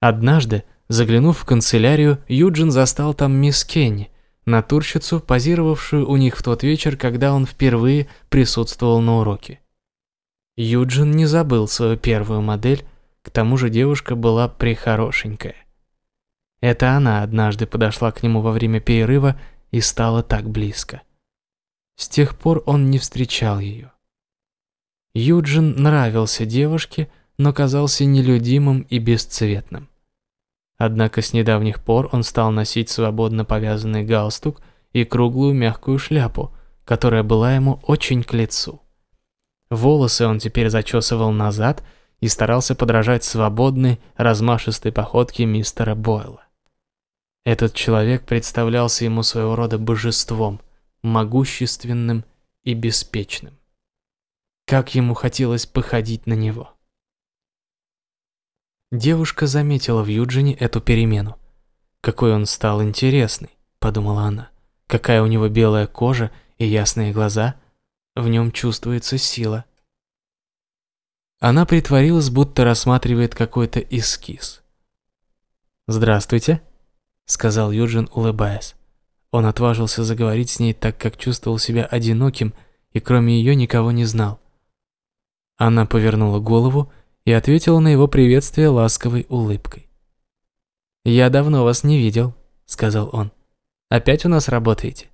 Однажды, заглянув в канцелярию, Юджин застал там мисс Кенни, натурщицу, позировавшую у них в тот вечер, когда он впервые присутствовал на уроке. Юджин не забыл свою первую модель, к тому же девушка была прихорошенькая. Это она однажды подошла к нему во время перерыва и стала так близко. С тех пор он не встречал ее. Юджин нравился девушке, но казался нелюдимым и бесцветным. Однако с недавних пор он стал носить свободно повязанный галстук и круглую мягкую шляпу, которая была ему очень к лицу. Волосы он теперь зачесывал назад и старался подражать свободной, размашистой походке мистера Бойла. Этот человек представлялся ему своего рода божеством, могущественным и беспечным. Как ему хотелось походить на него. Девушка заметила в Юджине эту перемену. «Какой он стал интересный», — подумала она. «Какая у него белая кожа и ясные глаза. В нем чувствуется сила». Она притворилась, будто рассматривает какой-то эскиз. «Здравствуйте», — сказал Юджин, улыбаясь. Он отважился заговорить с ней, так как чувствовал себя одиноким и кроме ее никого не знал. Она повернула голову и ответила на его приветствие ласковой улыбкой. «Я давно вас не видел», — сказал он. «Опять у нас работаете?»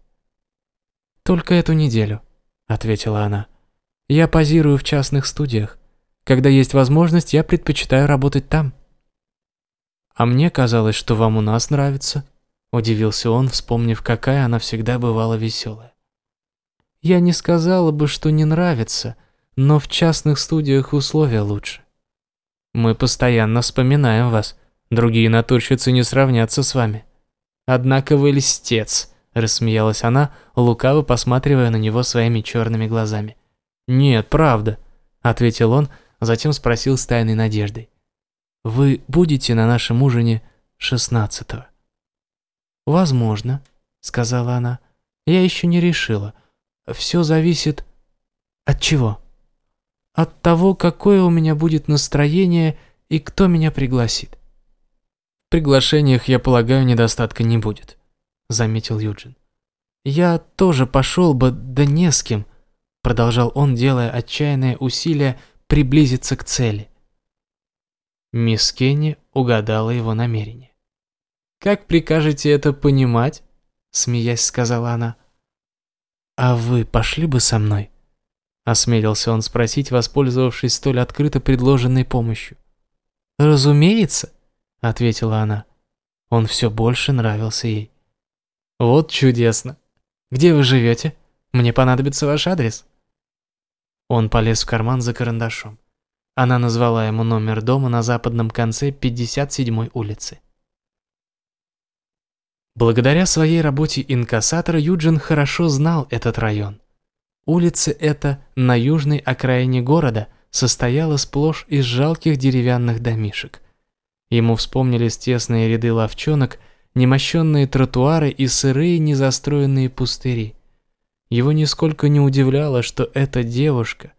«Только эту неделю», — ответила она. «Я позирую в частных студиях. Когда есть возможность, я предпочитаю работать там». «А мне казалось, что вам у нас нравится», — удивился он, вспомнив, какая она всегда бывала веселая. «Я не сказала бы, что не нравится, но в частных студиях условия лучше. Мы постоянно вспоминаем вас. Другие натурщицы не сравнятся с вами. Однако вы льстец, рассмеялась она, лукаво посматривая на него своими черными глазами. Нет, правда, ответил он, затем спросил с тайной надеждой. Вы будете на нашем ужине шестнадцатого? Возможно, сказала она. Я еще не решила. Все зависит от чего? От того, какое у меня будет настроение и кто меня пригласит. В приглашениях, я полагаю, недостатка не будет, заметил Юджин. Я тоже пошел бы, да не с кем, продолжал он, делая отчаянное усилие приблизиться к цели. Мисс Кенни угадала его намерение. «Как прикажете это понимать?» – смеясь сказала она. «А вы пошли бы со мной?» Осмелился он спросить, воспользовавшись столь открыто предложенной помощью. «Разумеется», — ответила она. Он все больше нравился ей. «Вот чудесно. Где вы живете? Мне понадобится ваш адрес». Он полез в карман за карандашом. Она назвала ему номер дома на западном конце 57-й улицы. Благодаря своей работе инкассатора Юджин хорошо знал этот район. Улица эта на южной окраине города состояла сплошь из жалких деревянных домишек. Ему вспомнились тесные ряды ловчонок, немощенные тротуары и сырые незастроенные пустыри. Его нисколько не удивляло, что эта девушка,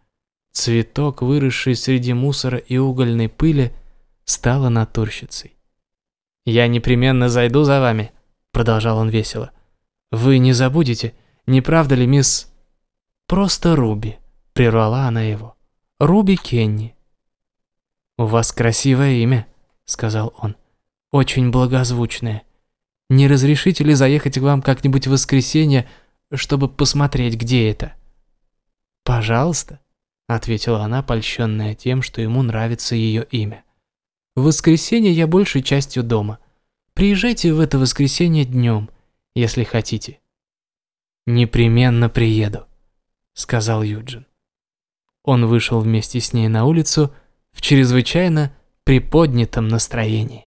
цветок, выросший среди мусора и угольной пыли, стала натурщицей. «Я непременно зайду за вами», — продолжал он весело. «Вы не забудете, не правда ли, мисс...» «Просто Руби», — прервала она его. «Руби Кенни». «У вас красивое имя», — сказал он. «Очень благозвучное. Не разрешите ли заехать к вам как-нибудь в воскресенье, чтобы посмотреть, где это?» «Пожалуйста», — ответила она, польщенная тем, что ему нравится ее имя. «В воскресенье я большей частью дома. Приезжайте в это воскресенье днем, если хотите». «Непременно приеду», сказал Юджин. Он вышел вместе с ней на улицу в чрезвычайно приподнятом настроении.